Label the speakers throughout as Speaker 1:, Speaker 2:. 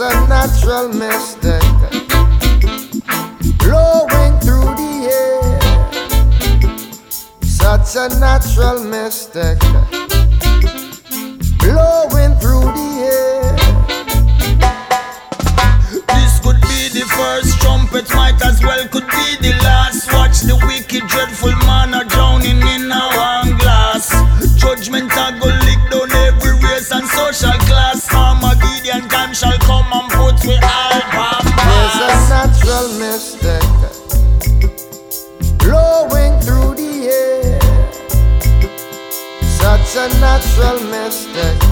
Speaker 1: It's a
Speaker 2: natural mistake blowing through the air. Such a natural mistake blowing through the air.
Speaker 1: This could be the first trumpet, might as well could be the last. Watch the wicked, dreadful man are drowning in our. shall come and put we all
Speaker 2: a natural mystic blowing through the air. Such a natural mystic.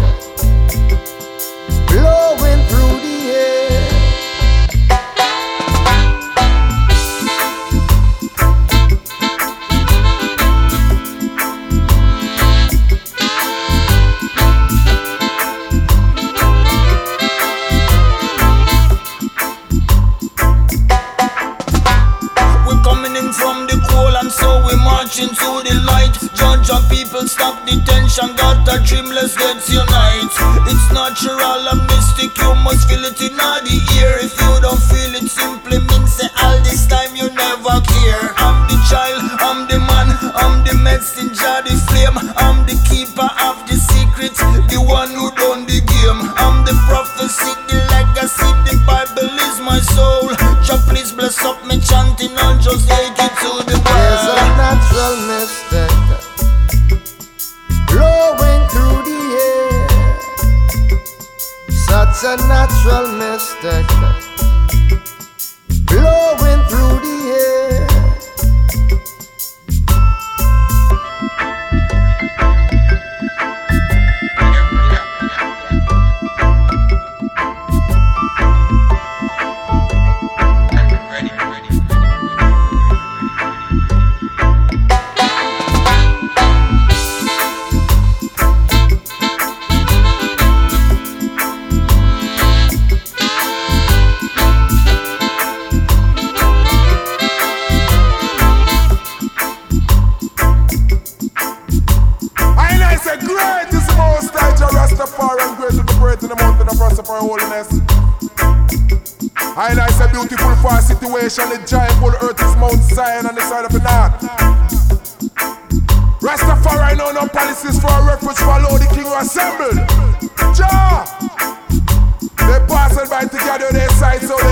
Speaker 3: sides out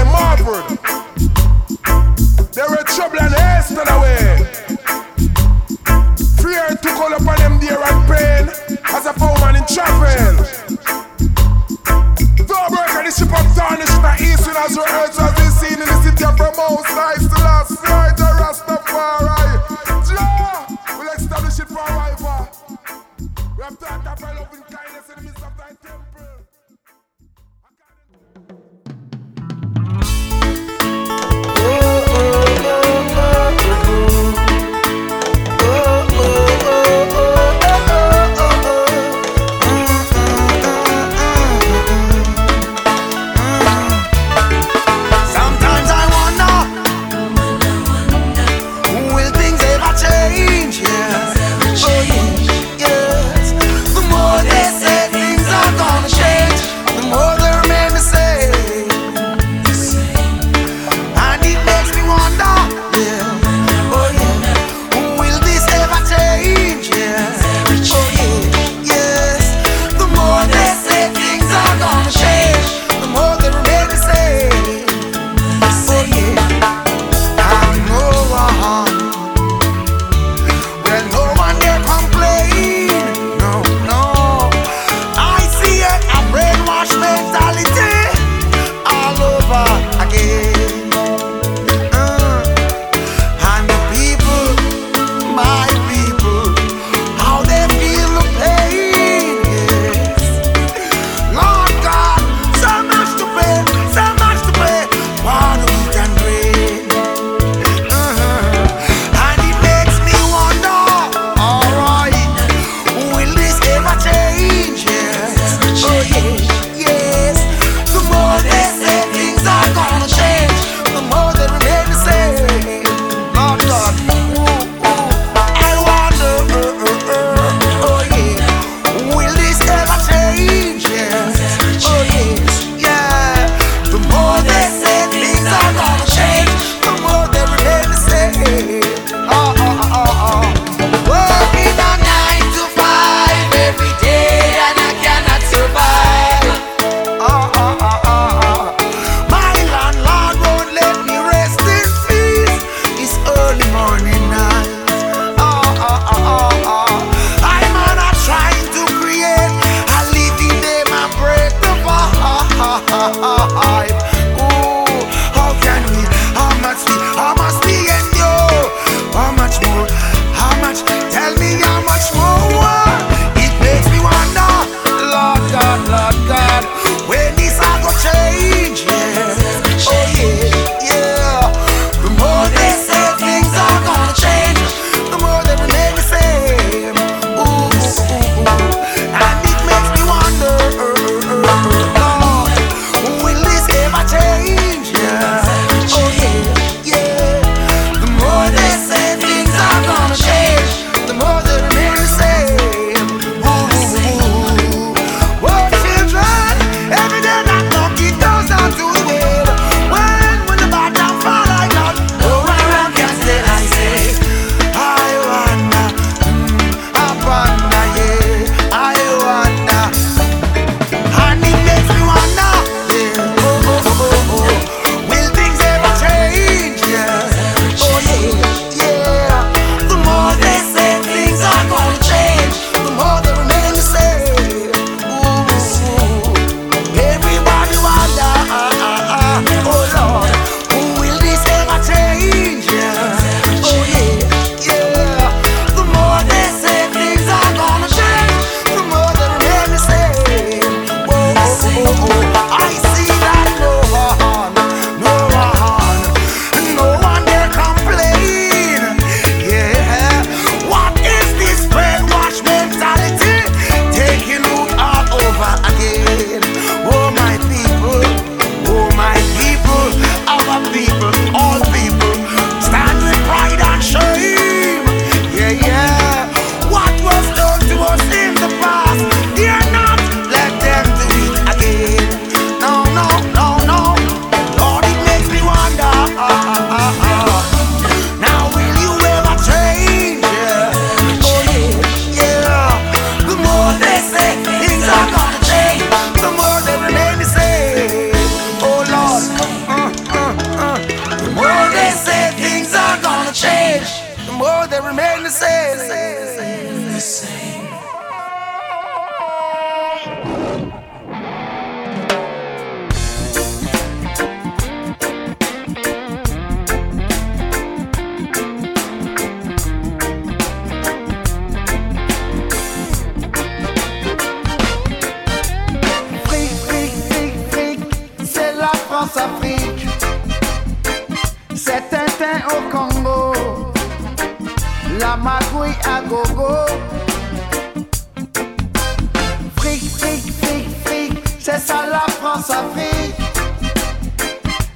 Speaker 3: Fric, fric, fric, fric, c'est ça la France-Afrique.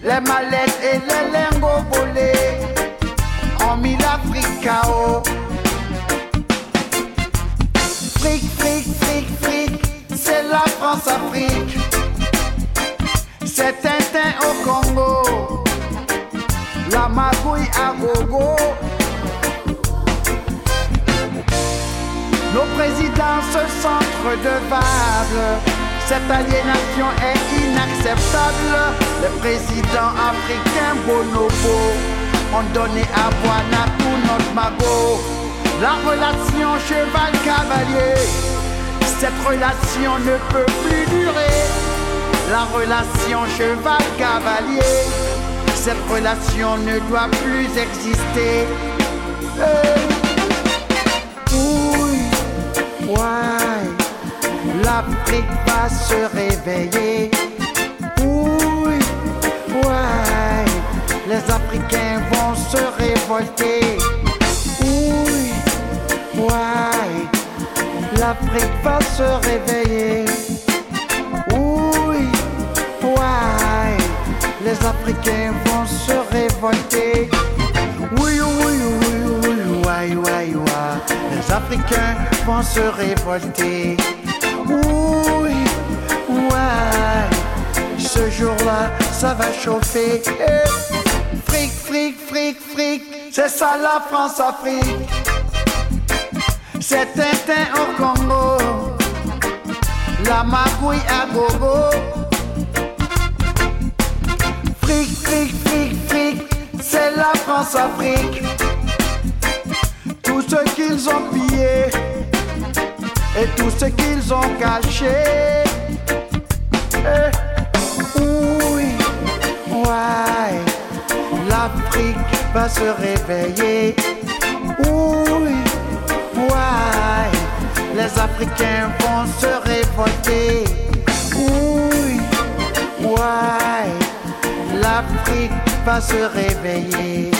Speaker 3: Les mallettes et les lingots volés ont mis l'Afrique KO. Fric, fric, fric, fric, c'est la France-Afrique. C'est Tintin au Congo, la magouille à gogo. Nos présidents se sentent redevables. Cette aliénation est inacceptable. Les présidents africains bonobo ont donné à à tout notre magot. La relation cheval-cavalier, cette relation ne peut plus durer la relation cheval-cavalier. Cette relation ne doit plus exister. Oui, ouais, l'Afrique va se réveiller. Oui, ouais, les Africains vont se révolter. Oui, ouais, l'Afrique va se réveiller. les Africains vont se révolter. Oui, oui, oui, oui, Africains vont se révolter. Oui, ouais, ce jour-là, ça va chauffer. Fric, fric, fric, fric, c'est ça la France-Afrique. C'est Tintin au Congo, la magouille à gogo. Fric, fric, fric, fric, c'est la France-Afrique. Tout ce qu'ils ont pillé et tout ce qu'ils ont caché. Eh, oui, ouais, l'Afrique va se réveiller. Oui, ouais, les Africains vont se révolter. Oui, ouais l'Afrique va se réveiller.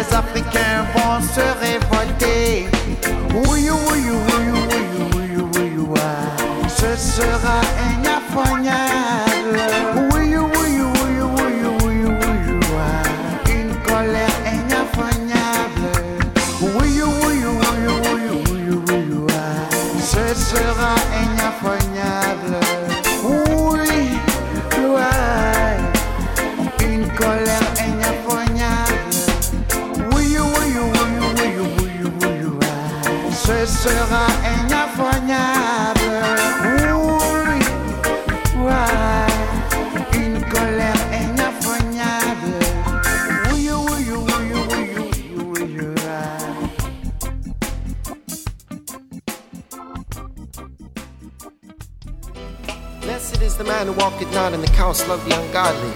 Speaker 3: les Africains vont se révolter. Oui, oui, oui, oui, oui, oui, oui, ce sera inaffognable. Oui, oui, oui, une colère. Oui,
Speaker 4: ce sera. Not in the ungodly.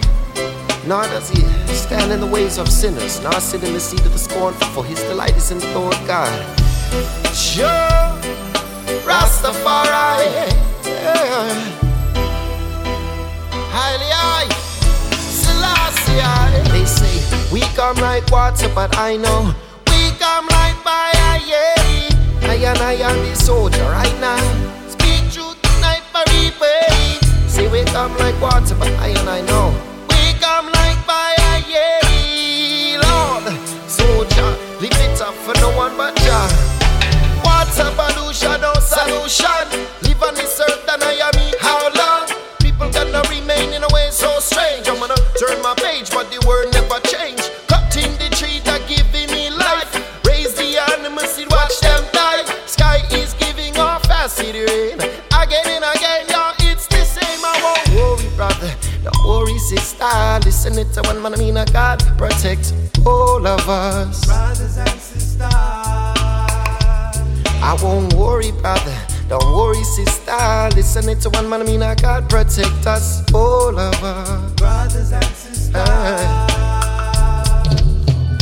Speaker 4: Nor does he stand in the ways of sinners, nor sit in the seat of the scornful, for his delight is in the Lord God. Sure, Rastafari. Highly high, Selassie. They say we come like water, but I know we come like fire. Yeah, I and I am the soldier right now. We come like water, but I and I know we come like fire. Yeah, Lord, soldier, leave it up for no one but Jah. What's a pollution, no solution? Live on this earth and I am. How long? People gonna remain in a way so strange. I'm gonna turn my page, but the word never change. Cutting the tree that giving me life. Raise the animals, watch them die. Sky is giving off acid rain. Listen it to one man, I mean a God protect all of us.
Speaker 5: Brothers and sisters.
Speaker 4: I won't worry, brother. Don't worry, sister. Listen it to one man, I mean a God protect us, all of us.
Speaker 5: Brothers and sisters.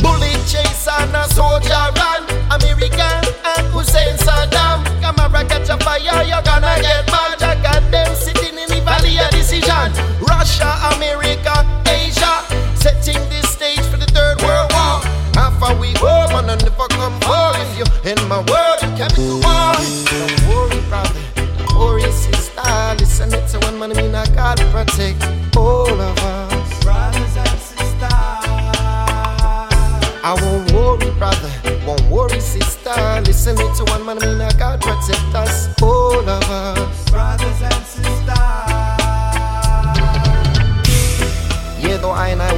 Speaker 4: Bullet chase and a soldier run. American and Hussein Saddam. Camera catch a fire, you're gonna get mad. I got them sitting in the valley of decision. Russia, America, setting the stage for the third world war. Half a we home and I never come home. If you in my world, you can't be war. Don't worry, brother. Don't worry, sister. Listen it to one man, I mean I gotta protect all of us.
Speaker 5: Brothers and sisters.
Speaker 4: I won't worry, brother. Won't worry, sister. Listen me to one man, I mean I God protect us, all of us.
Speaker 5: Brothers and sisters.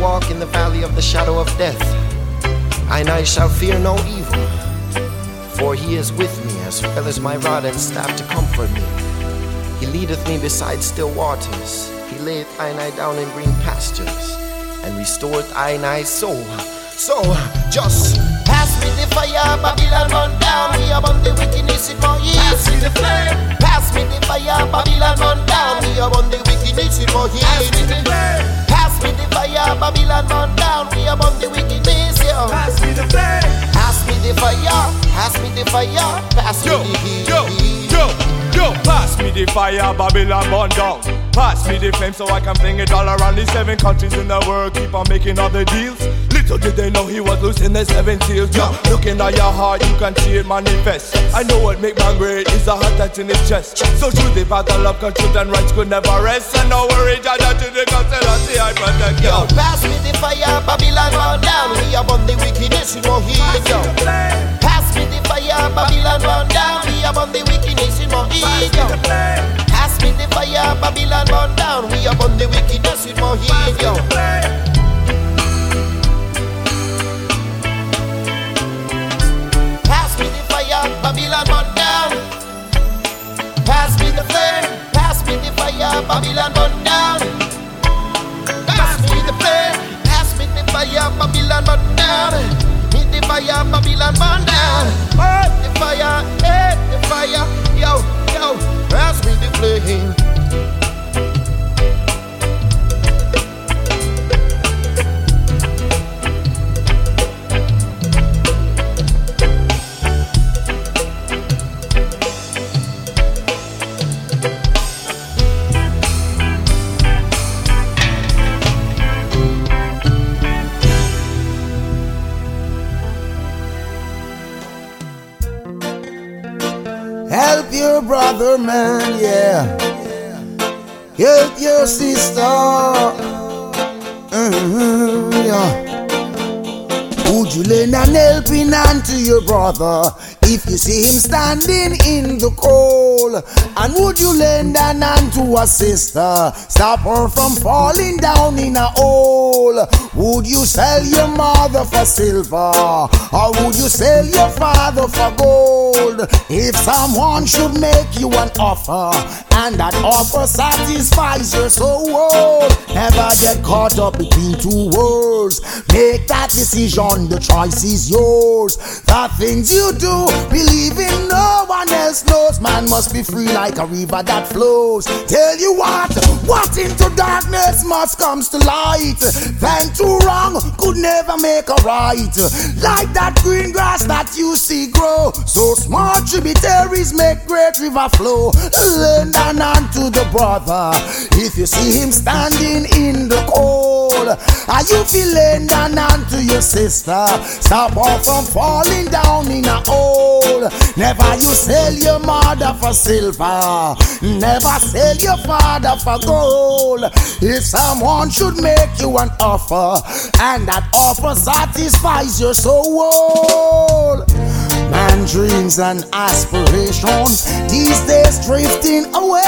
Speaker 4: Walk in the valley of the shadow of death, I and I shall fear no evil. For he is with me, as well as my rod and staff to comfort me. He leadeth me beside still waters. He layeth I and I down in green pastures, and restoreth I and I soul. So, just pass me the fire, Babylon run down. We upon the wickedness in my
Speaker 5: Pass me the flame.
Speaker 4: Pass me the fire, Babylon run down. We upon the wickedness in my
Speaker 5: Pass me the flame.
Speaker 4: Pass me the fire, Babylon run down. We upon the wickedness, yo.
Speaker 5: Pass me the flame.
Speaker 4: Pass me the fire, pass me the fire, pass me the heat.
Speaker 6: yo, yo, yo, pass me the fire, Babylon burn down. Pass me the flame so I can fling it all around the seven countries in the world. Keep on making other deals. Little did they know he was losing the seven seals. Yo, looking at your heart, you can see it manifest. I know what make man great is a heart that's in his chest. So through the battle of truth and rights could never rest. And no worry, Jaja to the constellation I protect
Speaker 4: Yo,
Speaker 6: yo.
Speaker 4: pass me the fire, Babylon run down. We upon the wickedness in our heat, yo. Pass me the fire, Babylon run down. We upon the wickedness in our heat, yo. Pass me the fire, Babylon run down. We upon the wickedness in our heat, yo. Babylon run down. Pass me the flame, pass me the fire, Babylon run down. Pass me the flame, pass me the fire, Babylon run down. Me the fire, Babylon run down. Oh, the fire, eh, the fire, yo, yo, pass me the flame.
Speaker 7: Brother if you see him standing in the cold? And would you lend an hand to a sister? Stop her from falling down in a hole. Would you sell your mother for silver? Or would you sell your father for gold? If someone should make you an offer, and that offer satisfies your soul, never get caught up between two worlds. Make that decision, the choice is yours. The things you do, believe in no one else knows. Man must be free like a river that flows. Tell you what, what into darkness must comes to light. Then two wrong could never make a right. Like that green grass that you see grow. So small tributaries make great river flow. Lend an hand to the brother. If you see him standing in the cold, are you feeling an hand to your sister? Stop her from falling down in a hole. Never you sell your mother for silver. Never sell your father for gold. If someone should make you an offer, and that offer satisfies your soul. Man dreams and aspirations these days drifting away.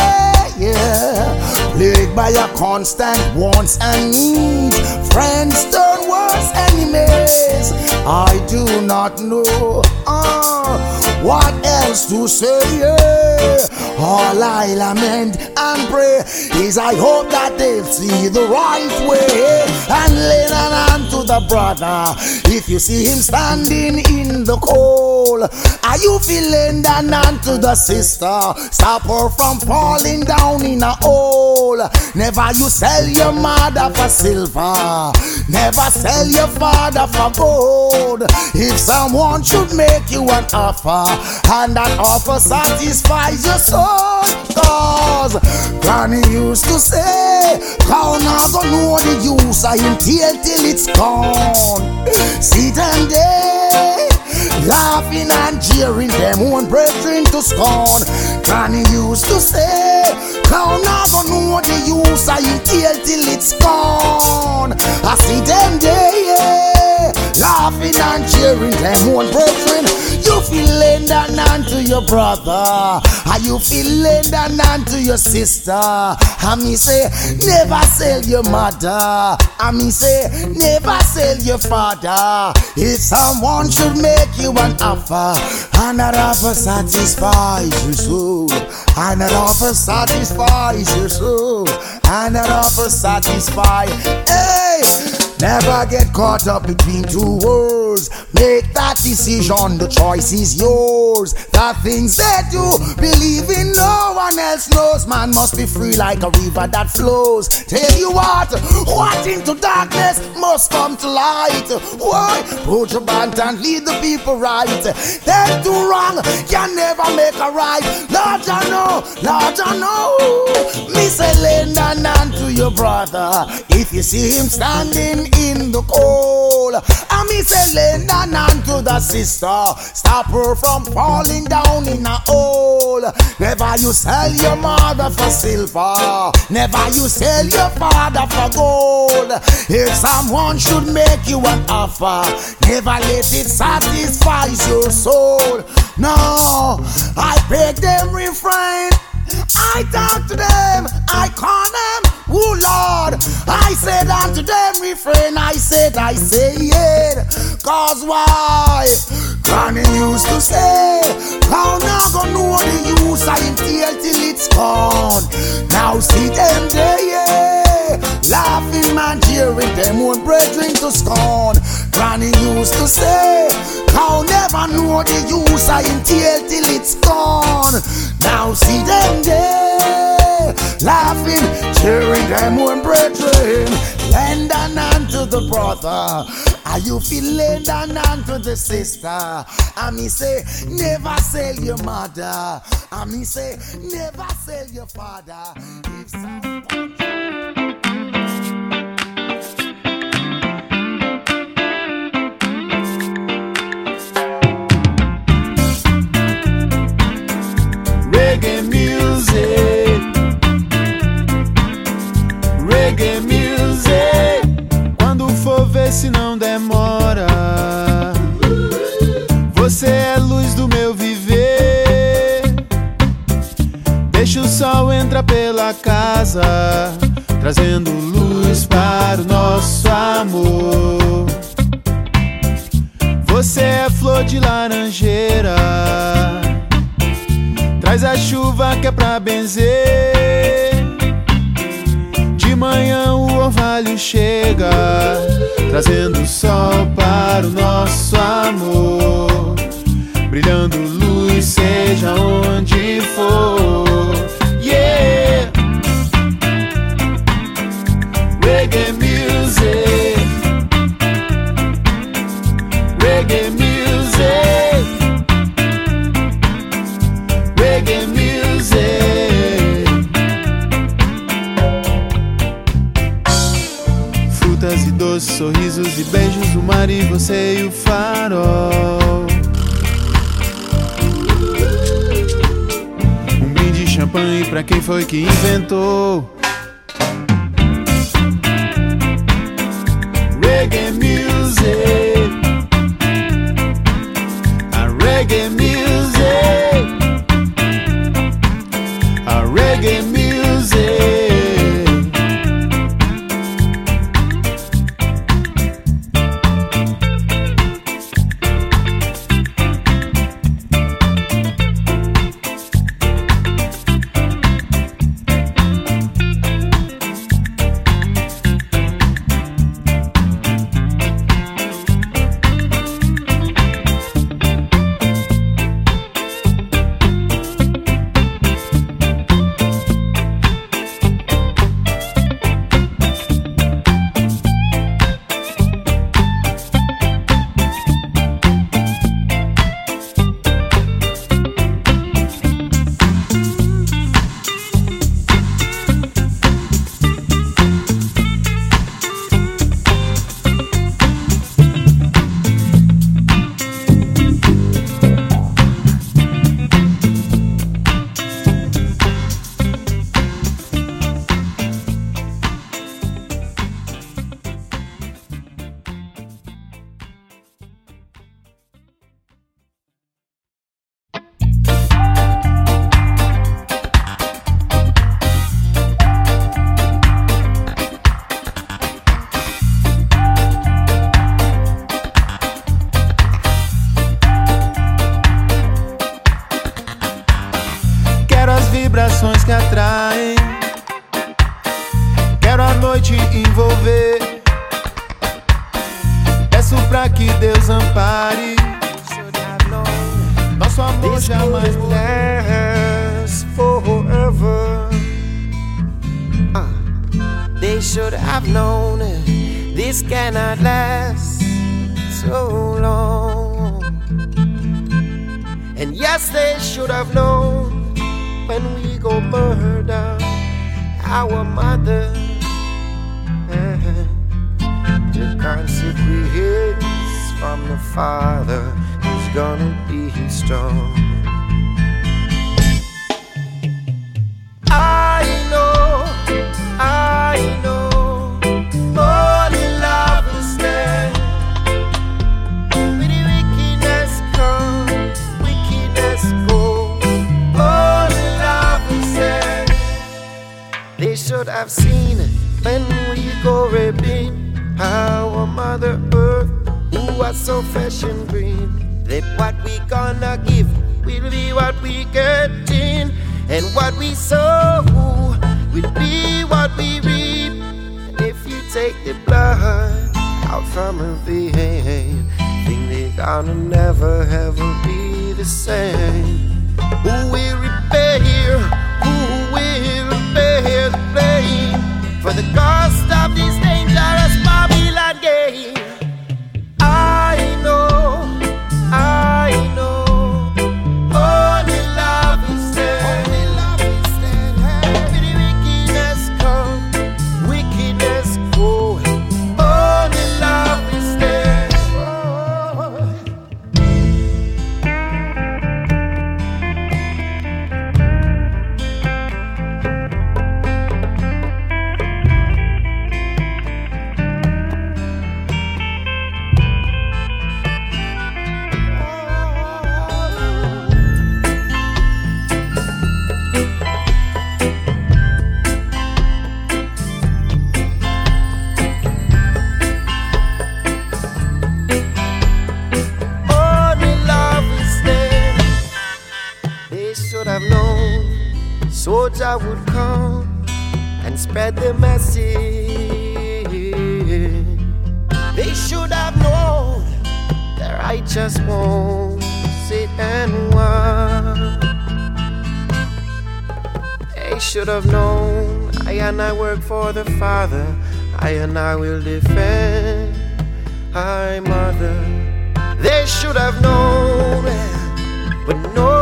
Speaker 7: yeah. Plagued by a constant wants and needs. Friends turn worse enemies. I do not know uh, what else to say. Yeah. All I lament and pray is I hope that they'll see the right way and lend an hand to the brother. If you see him standing in the cold, are you feeling hand to the sister? Stop her from falling down in a hole. Never you sell your mother for silver. Never sell your father for gold. If someone should make you an offer, and that offer satisfies your soul. Cause Granny used to say, Cow not gonna use of him tail till it's gone. Laughing and jeering them own brethren to scorn. Granny used to say, Cow not know the use him tail till it's gone. I see them there, yeah, laughing and cheering them own brethren. You feel lend hand to your brother. Are you feel lend hand to your sister? I me say, never sell your mother. I me say, never sell your father. If someone should make you an offer, and that offer satisfies your soul, and that offer satisfies your soul, and that offer satisfies. Hey! Never get caught up between two words. Make that decision, the choice is yours. The things that you believe in, no one else knows. Man must be free like a river that flows. Tell you what, what into darkness must come to light. Why? Put your band and lead the people right. Them do wrong can never make a right. Lord, I know, Lord, I know. Me say, lend to your brother. If you see him standing in the cold. I me say lend a hand to the sister. Stop her from falling down in a hole. Never you sell your mother for silver. Never you sell your father for gold. If someone should make you an offer, never let it satisfy your soul. No, I beg them refrain. I talk to them, I call them, oh Lord. I said unto them, refrain, I said, I say it. Cause why? Granny used to say, How now gonna know the use I tail till it's gone. Now see them there, yeah. Laughing man, cheering them own brethren to scorn. Granny used to say, Cow never know the use I tail till it's gone. Now see them there, laughing, cheering them own brethren. Lend an hand to the brother. Are you feeling an hand to the sister? I me say, never sell your mother. I me say, never sell your father. If.
Speaker 8: Reggae music. Casa, trazendo luz para o nosso amor. Você é flor de laranjeira. Traz a chuva que é pra benzer. De manhã o orvalho chega, trazendo sol para o nosso amor. Brilhando luz, seja onde for. E você e o farol. Um brinde de champanhe pra quem foi que inventou. Reggae music. Noite envolver. Peço pra que Deus ampare. Nosso amor jamais
Speaker 4: last forever. Uh, they should have known this cannot last so long. And yes, they should have known when we go murder our mother. Consequence from the father is gonna be strong. I know, I know. They should have seen it when we go raping our mother earth, who was so fresh and green. That what we gonna give will be what we get in, and what we sow will be what we reap. And if you take the blood out from her vein, think they gonna never ever be the same. My mother. They should have known, but no,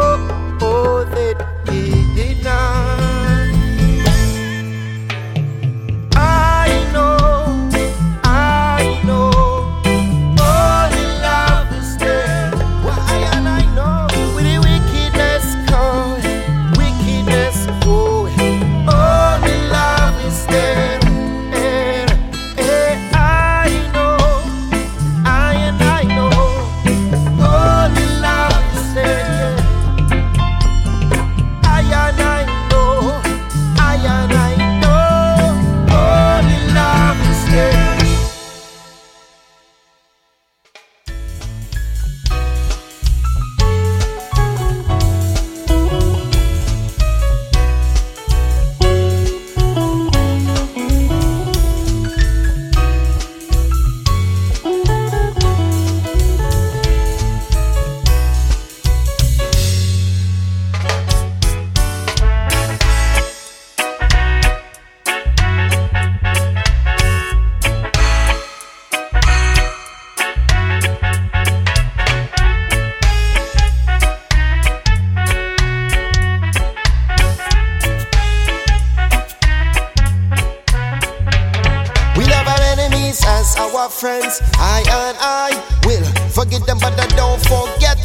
Speaker 4: as our friends. I and I will forget them, but I don't forget.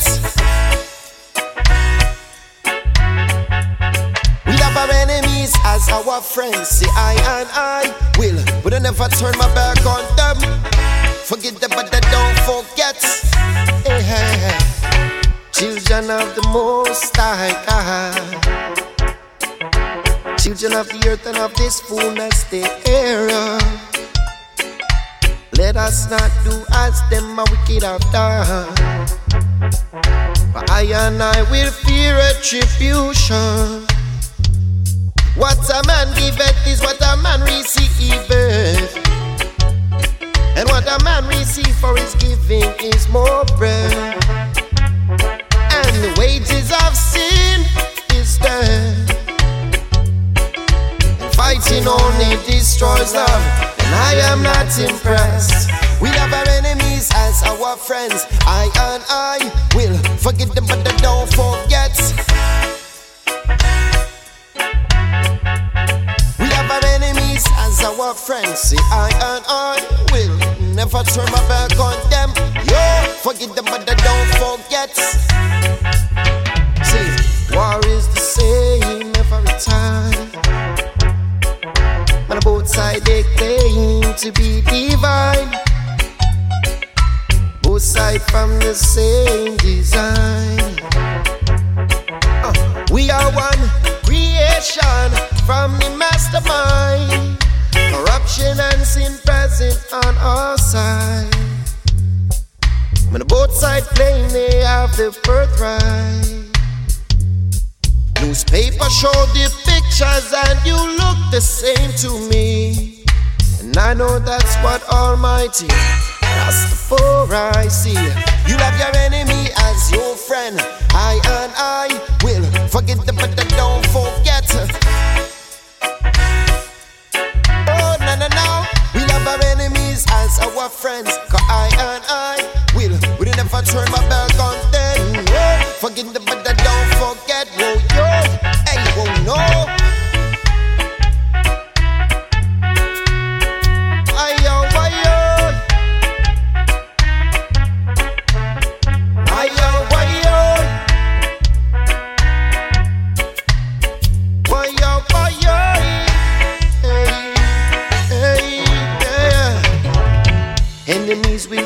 Speaker 4: We love our enemies as our friends. Say I and I will, but I never turn my back on them. Forget them, but I don't forget. Eh, Children of the Most High God. Children of the earth and of this fullness thereof. Let us not do as them a wicked have done. For I and I will fear retribution. What a man giveth is what a man receiveth. And what a man receive for his giving is more bread. And the wages of sin is death. And fighting only destroys love. I am not impressed. We love our enemies as our friends. I and I will forget them, but they don't forget. We have our enemies as our friends. See, I and I will never turn my back on them. Yo, forget them, but I don't forget. To be divine. Both sides from the same design. Uh, we are one creation from the mastermind. Corruption and sin present on our side. When both sides claim they have the birthright. Newspaper show the pictures and you look the same to me. And I know that's what Almighty Rastafari see. You have your enemy as your friend. I and I will forget them, but don't forget. Oh, no, no, no. We love our enemies as our friends. Cause I and I will. We never turn my back on them. Oh, forget them, but don't forget. Whoa,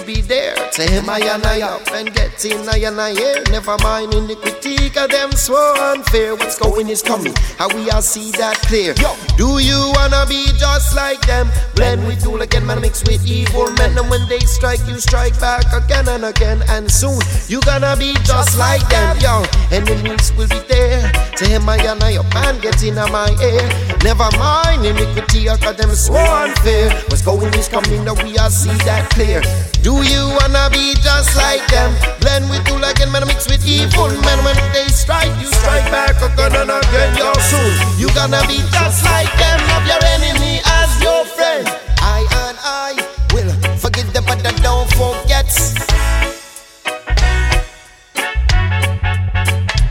Speaker 4: be there to him I and I up and get in I and I here. Never mind in the critique of them so unfair. What's going is coming. How we all see that clear. Yo, do you wanna be just like them? Blend with tool again, man, mix with evil men. And when they strike, you strike back again and again. And soon you gonna be just like them. Yo, enemies will be there to him I and I up and get in my ear. Never mind iniquity of them so unfair. What's going is coming. Now we all see that clear. Do you wanna be just like them? Blend with tool again, man, mix with evil men. When they strike, you strike back oh, again and again. Your soon you gonna be just like them. Love your enemy as your friend. I and I will forgive them, but I don't forget.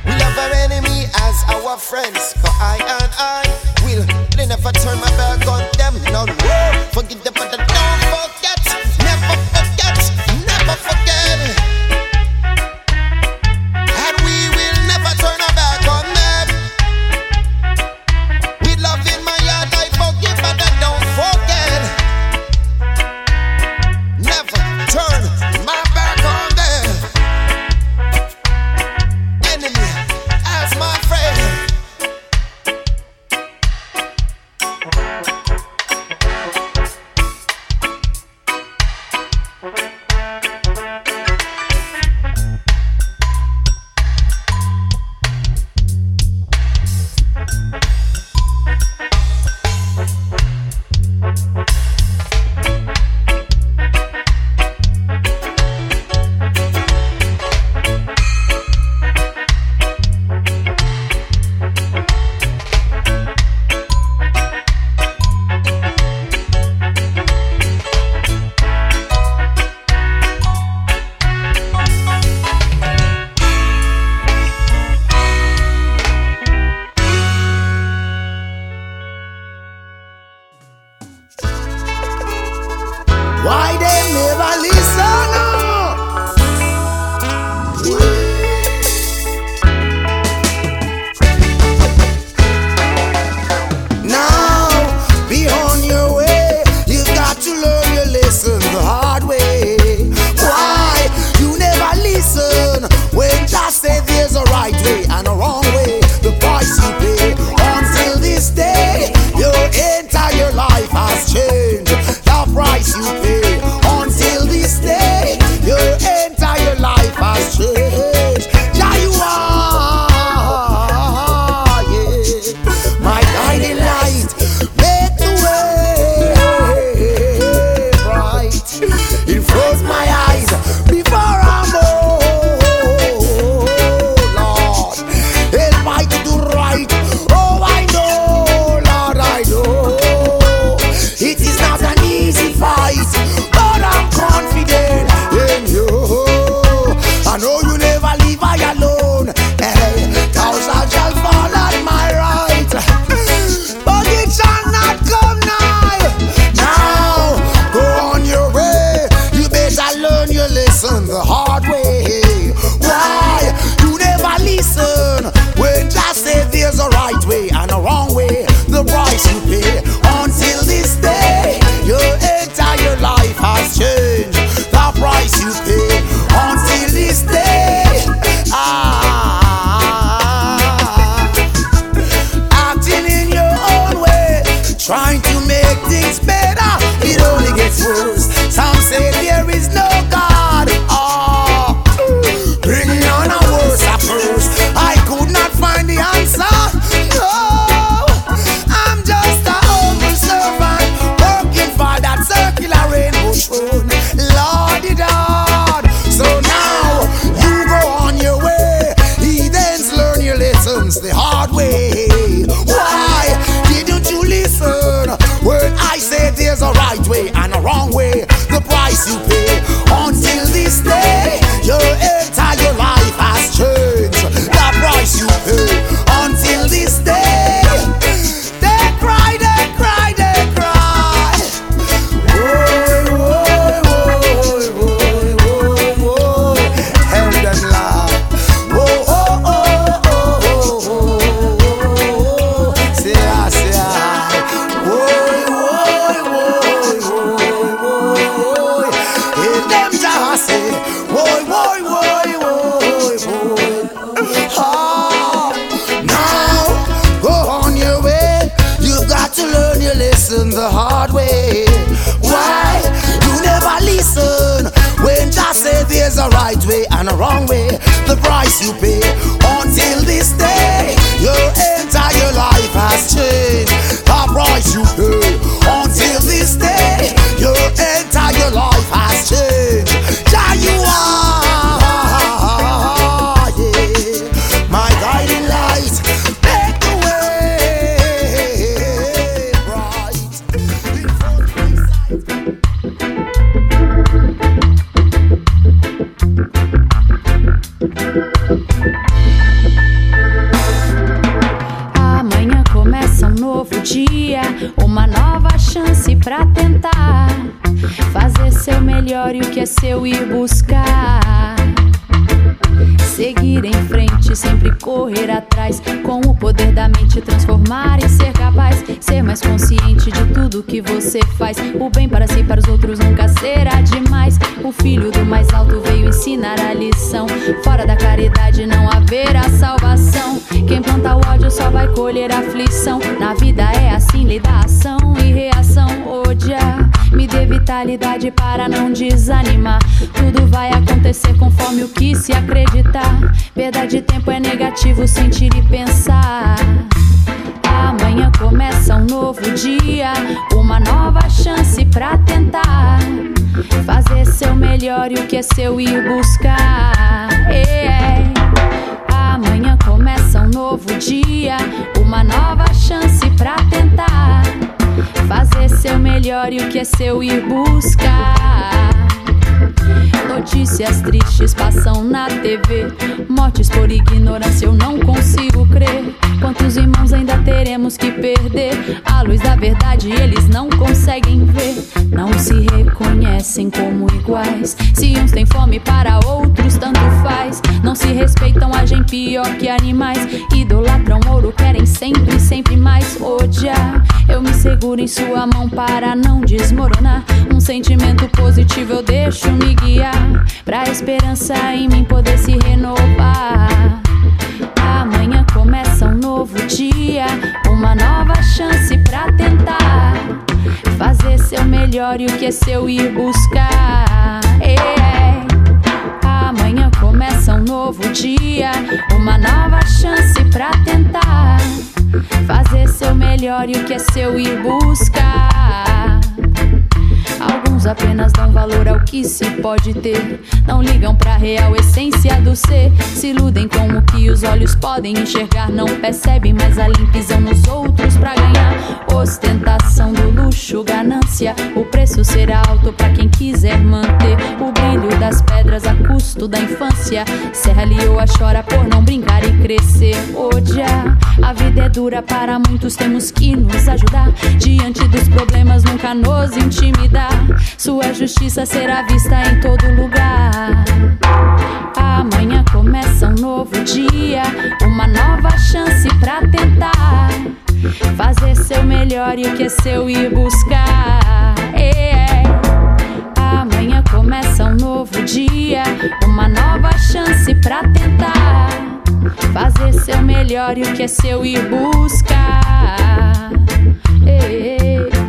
Speaker 4: We love our enemy as our friends. Cause I and I will never turn my back on them. No, no. Forgive them, but
Speaker 9: e o que é seu ir buscar. Seguir em frente, sempre correr atrás, com o poder da mente transformar e ser capaz, ser mais consciente de tudo que você faz. O bem para si e para os outros nunca será demais. O filho do mais alto veio ensinar a lição. Fora da caridade não haverá salvação. Quem planta o ódio só vai colher aflição. Na vida é assim, lei vitalidade para não desanimar. Tudo vai acontecer conforme o que se acreditar. Perda de tempo é negativo, sentir e pensar. Amanhã começa um novo dia, uma nova chance pra tentar fazer seu melhor e o que é seu ir buscar. É. Amanhã começa um novo dia, uma nova chance pra tentar fazer seu melhor e o que é seu ir buscar. Notícias tristes passam na TV. Mortes por ignorância eu não teremos que perder? A luz da verdade eles não conseguem ver. Não se reconhecem como iguais. Se uns têm fome para outros, tanto faz. Não se respeitam, agem pior que animais. Idolatram ouro, querem sempre, sempre mais odiar. Eu me seguro em sua mão para não desmoronar. Um sentimento positivo eu deixo me guiar. Pra esperança em mim poder se renovar. Amanhã começa um novo dia, uma nova chance pra tentar fazer seu melhor e o que é seu ir buscar. É. Amanhã começa um novo dia, uma nova chance pra tentar fazer seu melhor e o que é seu ir buscar. Alguns apenas dão valor ao que se pode ter. Não ligam pra real essência do ser. Se iludem com o que os olhos podem enxergar. Não percebem, mas ali pisam nos outros pra ganhar. Ostentação do luxo, ganância. O preço será alto pra quem quiser manter. O brilho das pedras a custo da infância. Serra Lioa chora por não brincar e crescer. Odiar. A vida é dura para muitos, temos que nos ajudar. Diante dos problemas, nunca nos intimidar. Sua justiça será vista em todo lugar. Amanhã começa um novo dia, uma nova chance pra tentar fazer seu melhor e o que é seu ir buscar. É. Amanhã começa um novo dia, uma nova chance pra tentar fazer seu melhor e o que é seu ir buscar. É.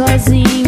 Speaker 9: sozinho